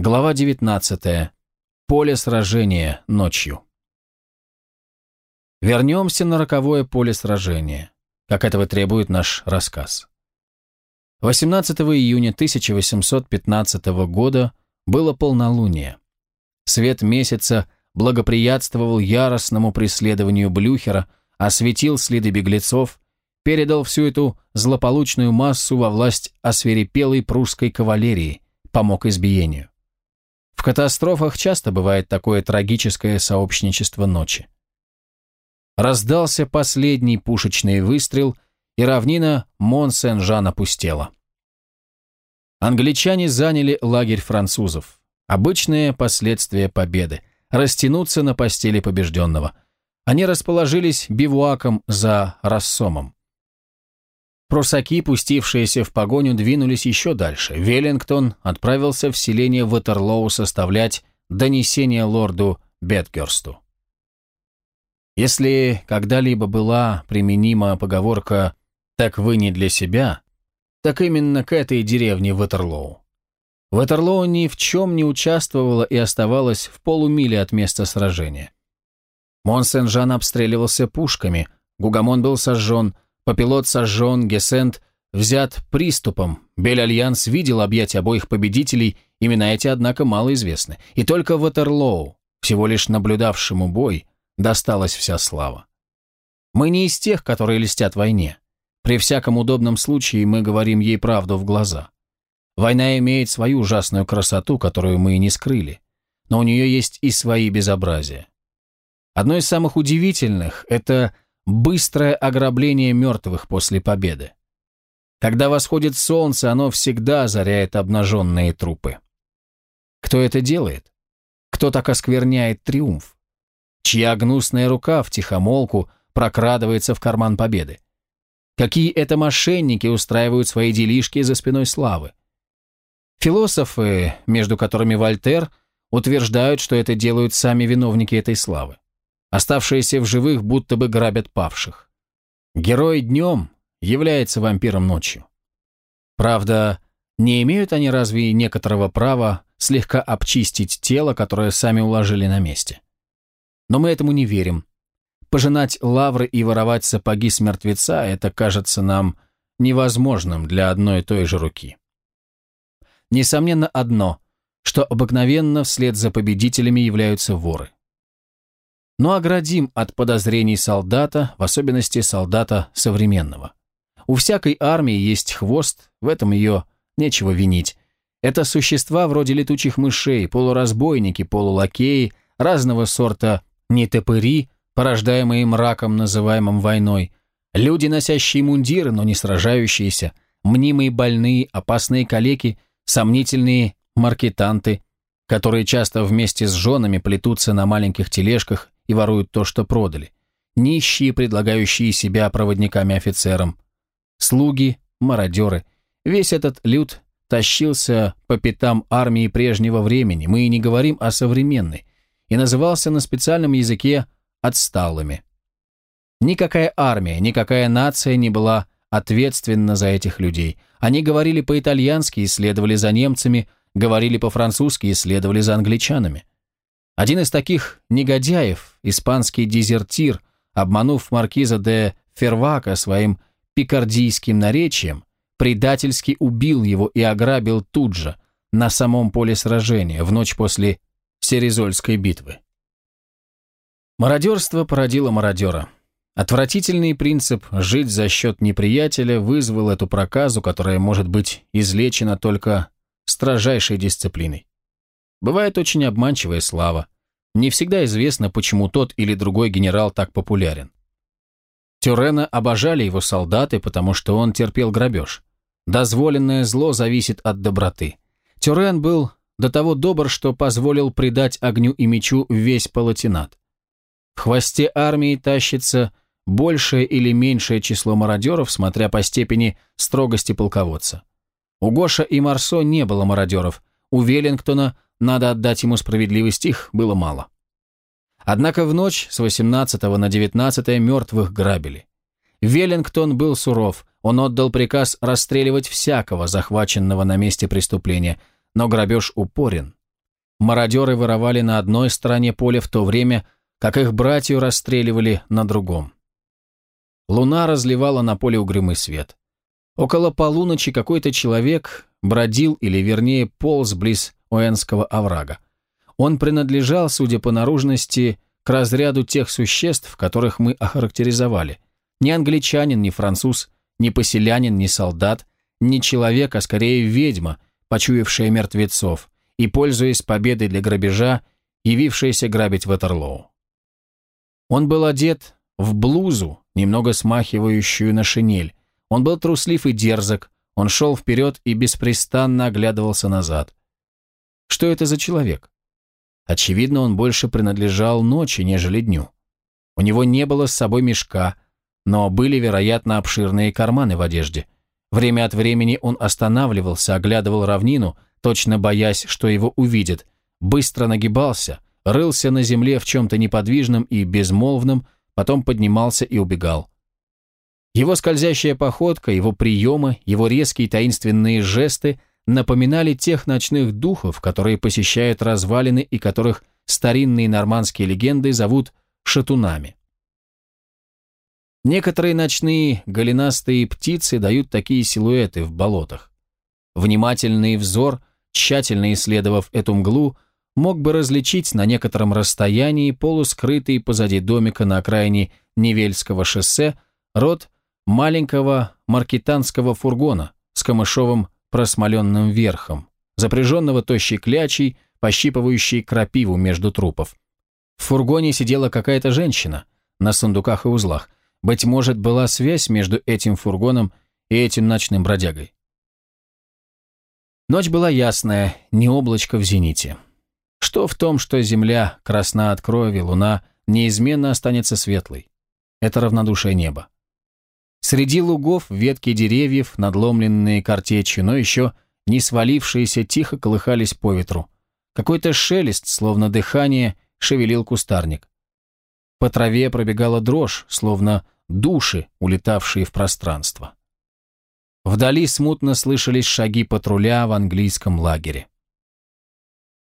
Глава 19. Поле сражения ночью. Вернемся на роковое поле сражения, как этого требует наш рассказ. 18 июня 1815 года было полнолуние. Свет месяца благоприятствовал яростному преследованию Блюхера, осветил следы беглецов, передал всю эту злополучную массу во власть осверепелой прусской кавалерии, помог избиению. В катастрофах часто бывает такое трагическое сообщничество ночи. Раздался последний пушечный выстрел, и равнина Мон-Сен-Жан опустела. Англичане заняли лагерь французов. Обычные последствия победы. Растянуться на постели побежденного. Они расположились бивуаком за Рассомом. Прусаки, пустившиеся в погоню, двинулись еще дальше. Веллингтон отправился в селение Ватерлоу составлять донесение лорду Бетгерсту. Если когда-либо была применима поговорка «так вы не для себя», так именно к этой деревне Ватерлоу. Ватерлоу ни в чем не участвовала и оставалась в полумиле от места сражения. Монсен-Жан обстреливался пушками, Гугомон был сожжен, Папелот сожжен, Ге-Сент взят приступом. Бель-Альянс видел объятия обоих победителей, имена эти, однако, мало известны. И только Ватерлоу, всего лишь наблюдавшему бой, досталась вся слава. Мы не из тех, которые льстят войне. При всяком удобном случае мы говорим ей правду в глаза. Война имеет свою ужасную красоту, которую мы и не скрыли. Но у нее есть и свои безобразия. Одно из самых удивительных – это быстрое ограбление мертвых после победы. Когда восходит солнце, оно всегда озаряет обнаженные трупы. Кто это делает? Кто так оскверняет триумф? Чья гнусная рука в тихомолку прокрадывается в карман победы? Какие это мошенники устраивают свои делишки за спиной славы? Философы, между которыми Вольтер, утверждают, что это делают сами виновники этой славы. Оставшиеся в живых будто бы грабят павших. Герой днем является вампиром ночью. Правда, не имеют они разве некоторого права слегка обчистить тело, которое сами уложили на месте? Но мы этому не верим. Пожинать лавры и воровать сапоги с мертвеца – это кажется нам невозможным для одной и той же руки. Несомненно одно, что обыкновенно вслед за победителями являются воры но оградим от подозрений солдата, в особенности солдата современного. У всякой армии есть хвост, в этом ее нечего винить. Это существа вроде летучих мышей, полуразбойники, полулакеи, разного сорта нетопыри, порождаемые мраком, называемым войной, люди, носящие мундиры, но не сражающиеся, мнимые больные, опасные калеки, сомнительные маркетанты, которые часто вместе с женами плетутся на маленьких тележках и воруют то, что продали. Нищие, предлагающие себя проводниками офицерам. Слуги, мародеры. Весь этот люд тащился по пятам армии прежнего времени, мы и не говорим о современной, и назывался на специальном языке «отсталыми». Никакая армия, никакая нация не была ответственна за этих людей. Они говорили по-итальянски и следовали за немцами, говорили по-французски и следовали за англичанами. Один из таких негодяев, испанский дезертир, обманув маркиза де Фервака своим пикардийским наречием, предательски убил его и ограбил тут же, на самом поле сражения, в ночь после Серезольской битвы. Мародерство породило мародера. Отвратительный принцип «жить за счет неприятеля» вызвал эту проказу, которая может быть излечена только строжайшей дисциплиной. Бывает очень обманчивая слава. Не всегда известно, почему тот или другой генерал так популярен. Тюрена обожали его солдаты, потому что он терпел грабеж. Дозволенное зло зависит от доброты. Тюрен был до того добр, что позволил предать огню и мечу весь палатинат. В хвосте армии тащится большее или меньшее число мародеров, смотря по степени строгости полководца. У Гоша и Марсо не было мародеров, у Веллингтона надо отдать ему справедливость, их было мало. Однако в ночь с 18 на 19 мертвых грабили. Веллингтон был суров, он отдал приказ расстреливать всякого, захваченного на месте преступления, но грабеж упорен. Мародеры воровали на одной стороне поля в то время, как их братью расстреливали на другом. Луна разливала на поле угрюмый свет. Около полуночи какой-то человек бродил, или вернее полз близ Уэнского оврага. Он принадлежал, судя по наружности, к разряду тех существ, которых мы охарактеризовали. Ни англичанин, ни француз, ни поселянин, ни солдат, ни человек, а скорее ведьма, почуявшая мертвецов, и, пользуясь победой для грабежа, явившаяся грабить Ватерлоу. Он был одет в блузу, немного смахивающую на шинель. Он был труслив и дерзок, он шел вперед и беспрестанно оглядывался назад. Что это за человек? Очевидно, он больше принадлежал ночи, нежели дню. У него не было с собой мешка, но были, вероятно, обширные карманы в одежде. Время от времени он останавливался, оглядывал равнину, точно боясь, что его увидят, быстро нагибался, рылся на земле в чем-то неподвижном и безмолвном, потом поднимался и убегал. Его скользящая походка, его приемы, его резкие таинственные жесты напоминали тех ночных духов, которые посещают развалины и которых старинные нормандские легенды зовут шатунами. Некоторые ночные голенастые птицы дают такие силуэты в болотах. Внимательный взор, тщательно исследовав эту мглу, мог бы различить на некотором расстоянии полускрытый позади домика на окраине Невельского шоссе рот маленького маркетанского фургона с камышовым просмоленным верхом, запряженного тощей клячей, пощипывающей крапиву между трупов. В фургоне сидела какая-то женщина на сундуках и узлах. Быть может, была связь между этим фургоном и этим ночным бродягой. Ночь была ясная, не облачко в зените. Что в том, что земля красна от крови, луна неизменно останется светлой? Это равнодушие неба. Среди лугов ветки деревьев, надломленные картечью, но еще не свалившиеся, тихо колыхались по ветру. Какой-то шелест, словно дыхание, шевелил кустарник. По траве пробегала дрожь, словно души, улетавшие в пространство. Вдали смутно слышались шаги патруля в английском лагере.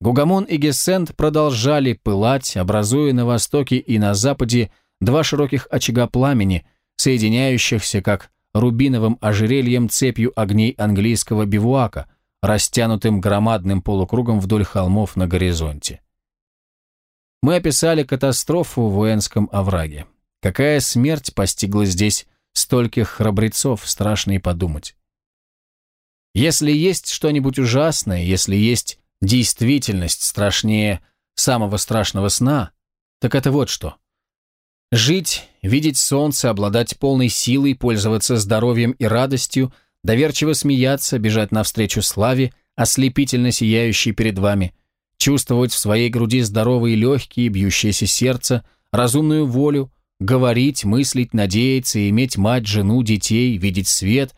Гугамон и Гессент продолжали пылать, образуя на востоке и на западе два широких очага пламени, соединяющихся как рубиновым ожерельем цепью огней английского бивуака, растянутым громадным полукругом вдоль холмов на горизонте. Мы описали катастрофу в Уэнском овраге. Какая смерть постигла здесь стольких храбрецов, страшно и подумать. Если есть что-нибудь ужасное, если есть действительность страшнее самого страшного сна, так это вот что. Жить, видеть солнце, обладать полной силой, пользоваться здоровьем и радостью, доверчиво смеяться, бежать навстречу славе, ослепительно сияющей перед вами, чувствовать в своей груди здоровые легкие, бьющееся сердце, разумную волю, говорить, мыслить, надеяться, иметь мать, жену, детей, видеть свет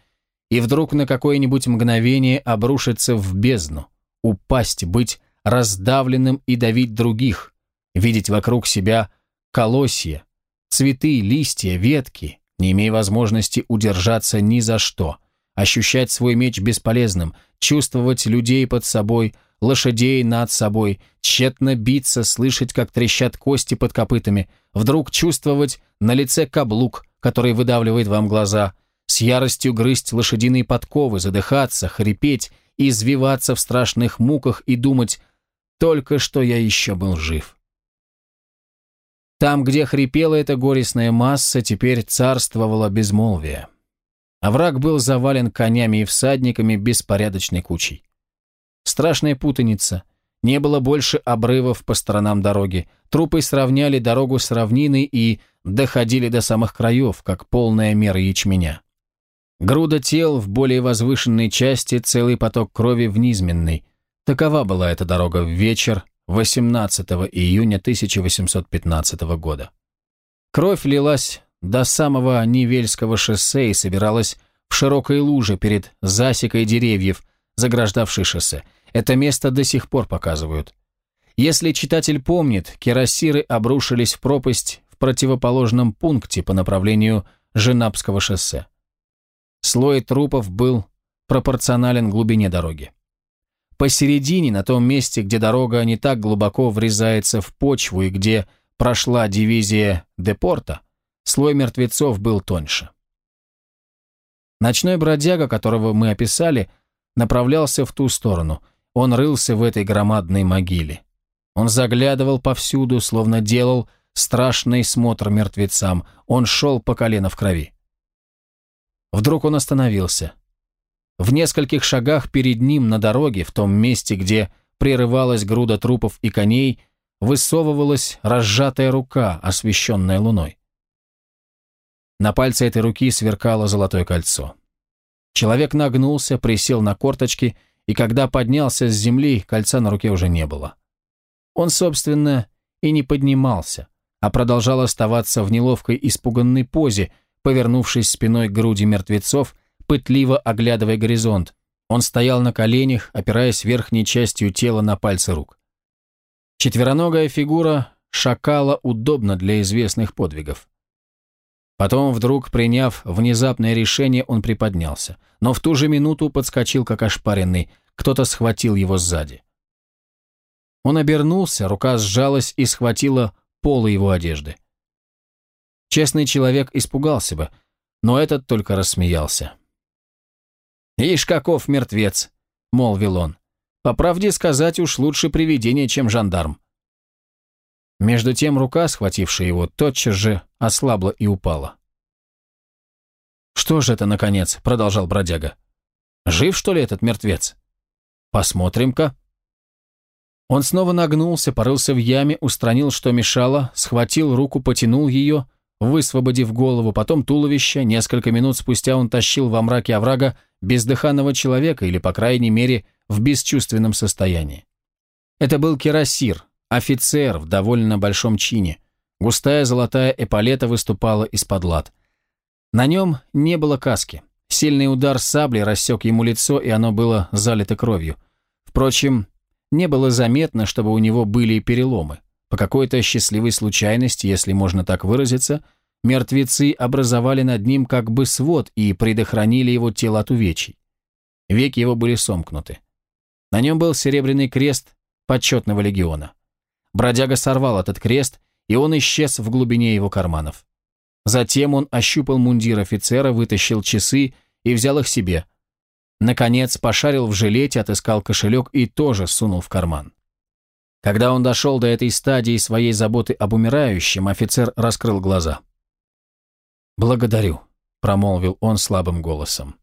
и вдруг на какое-нибудь мгновение обрушиться в бездну, упасть, быть раздавленным и давить других, видеть вокруг себя колосья, цветы, листья, ветки, не имея возможности удержаться ни за что, ощущать свой меч бесполезным, чувствовать людей под собой, лошадей над собой, тщетно биться, слышать, как трещат кости под копытами, вдруг чувствовать на лице каблук, который выдавливает вам глаза, с яростью грызть лошадиные подковы, задыхаться, хрипеть, извиваться в страшных муках и думать «только что я еще был жив». Там, где хрипела эта горестная масса, теперь царствовало безмолвие. А враг был завален конями и всадниками беспорядочной кучей. Страшная путаница. Не было больше обрывов по сторонам дороги. Трупы сравняли дорогу с равниной и доходили до самых краев, как полная мера ячменя. Груда тел в более возвышенной части, целый поток крови в низменной. Такова была эта дорога в вечер, 18 июня 1815 года. Кровь лилась до самого Невельского шоссе и собиралась в широкой луже перед засекой деревьев, заграждавшей шоссе. Это место до сих пор показывают. Если читатель помнит, кирасиры обрушились в пропасть в противоположном пункте по направлению Женапского шоссе. Слой трупов был пропорционален глубине дороги. Посередине, на том месте, где дорога не так глубоко врезается в почву и где прошла дивизия Депорта, слой мертвецов был тоньше. Ночной бродяга, которого мы описали, направлялся в ту сторону. Он рылся в этой громадной могиле. Он заглядывал повсюду, словно делал страшный смотр мертвецам. Он шел по колено в крови. Вдруг он остановился. В нескольких шагах перед ним на дороге, в том месте, где прерывалась груда трупов и коней, высовывалась разжатая рука, освещенная луной. На пальце этой руки сверкало золотое кольцо. Человек нагнулся, присел на корточки, и когда поднялся с земли, кольца на руке уже не было. Он, собственно, и не поднимался, а продолжал оставаться в неловкой испуганной позе, повернувшись спиной к груди мертвецов, пытливо оглядывая горизонт. Он стоял на коленях, опираясь верхней частью тела на пальцы рук. Четвероногая фигура шакала удобно для известных подвигов. Потом, вдруг приняв внезапное решение, он приподнялся, но в ту же минуту подскочил, как ошпаренный, кто-то схватил его сзади. Он обернулся, рука сжалась и схватила полы его одежды. Честный человек испугался бы, но этот только рассмеялся. «Ишь, каков мертвец!» — молвил он. «По правде сказать, уж лучше привидение, чем жандарм». Между тем рука, схватившая его, тотчас же ослабла и упала. «Что же это, наконец?» — продолжал бродяга. «Жив, что ли, этот мертвец? Посмотрим-ка». Он снова нагнулся, порылся в яме, устранил, что мешало, схватил руку, потянул ее, высвободив голову, потом туловище. Несколько минут спустя он тащил во мраке оврага бездыханного человека или, по крайней мере, в бесчувственном состоянии. Это был кирасир, офицер в довольно большом чине. Густая золотая эполета выступала из-под лад. На нем не было каски. Сильный удар сабли рассек ему лицо, и оно было залито кровью. Впрочем, не было заметно, чтобы у него были переломы. По какой-то счастливой случайности, если можно так выразиться, мертвецы образовали над ним как бы свод и предохранили его тело от увечий. Веки его были сомкнуты. На нем был серебряный крест почетного легиона. Бродяга сорвал этот крест, и он исчез в глубине его карманов. Затем он ощупал мундир офицера, вытащил часы и взял их себе. Наконец, пошарил в жилете, отыскал кошелек и тоже сунул в карман. Когда он дошел до этой стадии своей заботы об умирающем, офицер раскрыл глаза. «Благодарю», — промолвил он слабым голосом.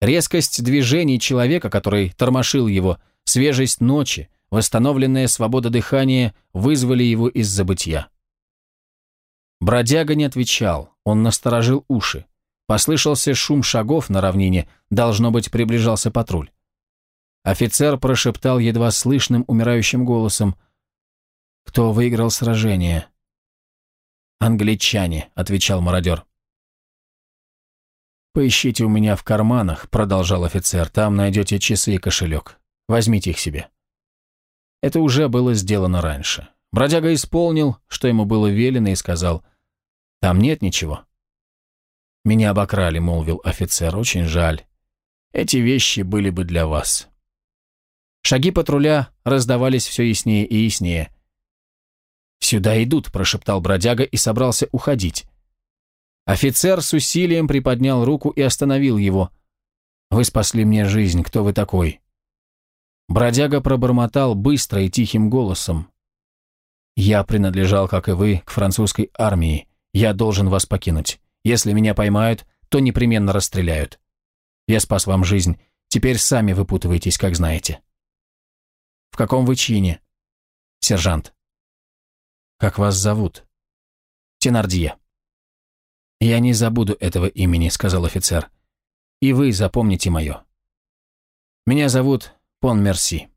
Резкость движений человека, который тормошил его, свежесть ночи, восстановленная свобода дыхания вызвали его из забытья. Бродяга не отвечал, он насторожил уши. Послышался шум шагов на равнине, должно быть, приближался патруль. Офицер прошептал едва слышным умирающим голосом. «Кто выиграл сражение?» «Англичане», — отвечал мародер. «Поищите у меня в карманах», — продолжал офицер. «Там найдете часы и кошелек. Возьмите их себе». Это уже было сделано раньше. Бродяга исполнил, что ему было велено, и сказал, «Там нет ничего». «Меня обокрали», — молвил офицер, — «очень жаль. Эти вещи были бы для вас». Шаги патруля раздавались все яснее и яснее. «Сюда идут», — прошептал бродяга и собрался уходить. Офицер с усилием приподнял руку и остановил его. «Вы спасли мне жизнь, кто вы такой?» Бродяга пробормотал быстро и тихим голосом. «Я принадлежал, как и вы, к французской армии. Я должен вас покинуть. Если меня поймают, то непременно расстреляют. Я спас вам жизнь. Теперь сами выпутывайтесь, как знаете». В каком вы чине? Сержант. Как вас зовут? Тенардье. Я не забуду этого имени, сказал офицер. И вы запомните мое. Меня зовут Пон Мерси.